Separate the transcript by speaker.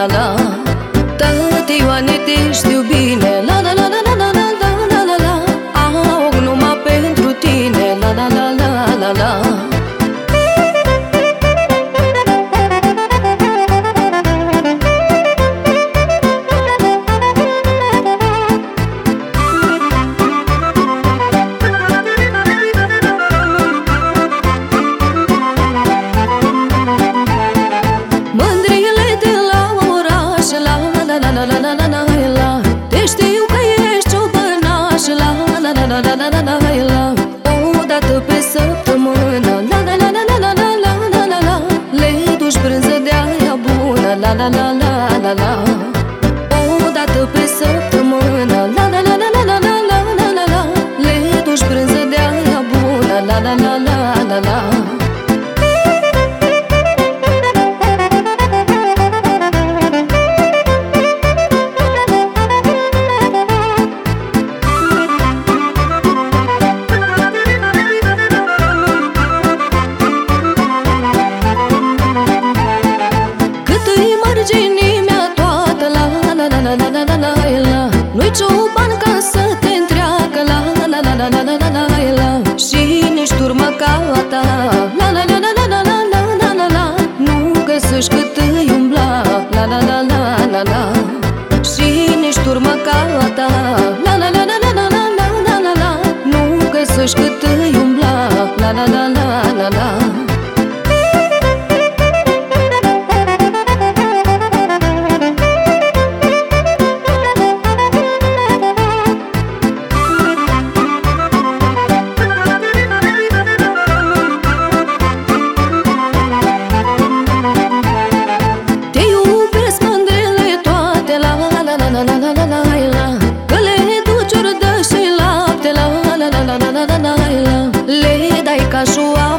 Speaker 1: la la. la la la la la O dată pe săptămână La la la la la la la la la la Le duci brânză de-aia bună La la la la la la ca a ta La la la la la la la la la la la Nu găsești cât îi umbla La la la la la la Și nici turmă ca a ta La la la la la la la la la la Nu găsești cât îi umbla la la la la la la Că le duci ori dă la la la la la la Le dai ca joa